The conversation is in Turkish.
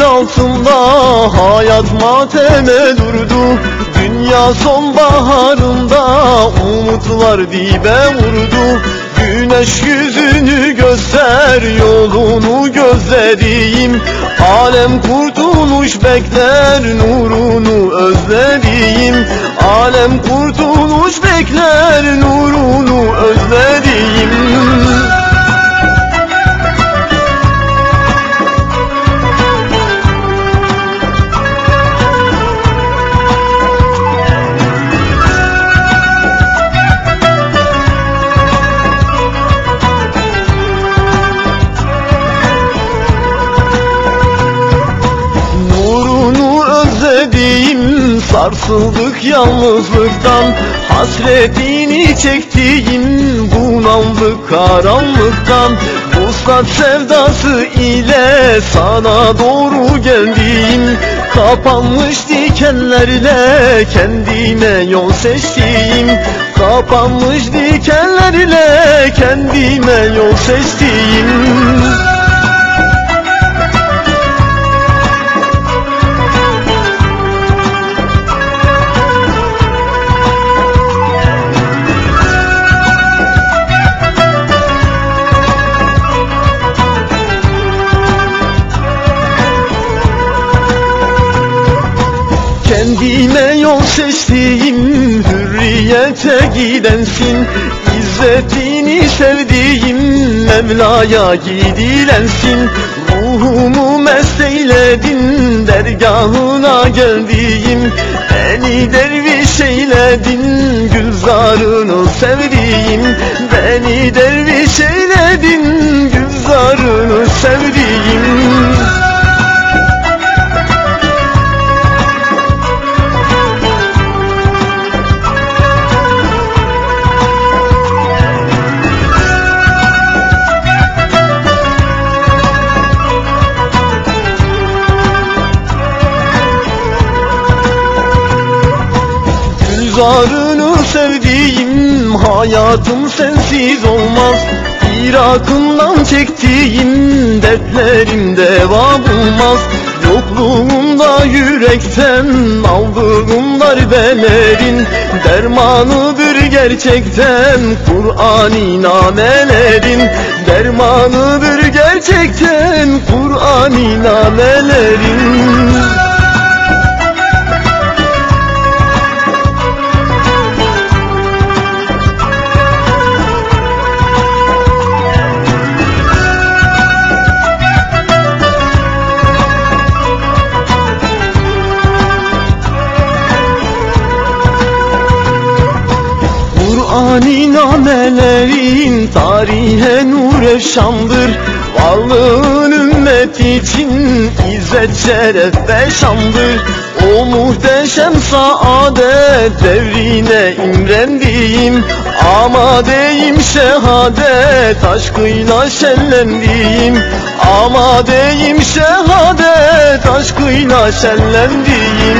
altında hayat mateme durdu. Dünya sonbaharında umutlar dibe vurdu. Güneş yüzünü göster yolunu gözlediğim Alem kurtuluş bekler nurunu özlediğim Alem kurtuluş bekler nurunu özlediğim sarsıldık yalnızlıktan Hasretini çektiğim bunaldık karanlıktan. Vuslat sevdası ile sana doğru geldiğim Kapanmış dikenlerle kendime yol seçtiğim Kapanmış dikenlerle kendime yol seçtiğim Kendime yol seçtiğim hürriyete gidensin. İzzetini sevdiğim Mevla'ya gidilensin. Ruhumu mest eyledin dergahına geldiğim. Beni derviş eyledin gülzarını sevdiğim Gülzarını sevdiğim hayatım sensiz olmaz. Irak'ından çektiğim dertlerim deva bulmaz. Yokluğumda yürekten aldığım darbelerin Dermanıdır gerçekten. Kur'an-ı namelerin Dermanıdır gerçekten. Kur'an-ı namelerin Kur'an-ı namelerin tarihe nur efşandır Varlığın ümmet için izzet şeref ve şandır. O muhteşem saadet devrine imrendiğim Amadeyim şehadet aşkıyla şenlendiğim Amadeyim şehadet aşkıyla şenlendiğim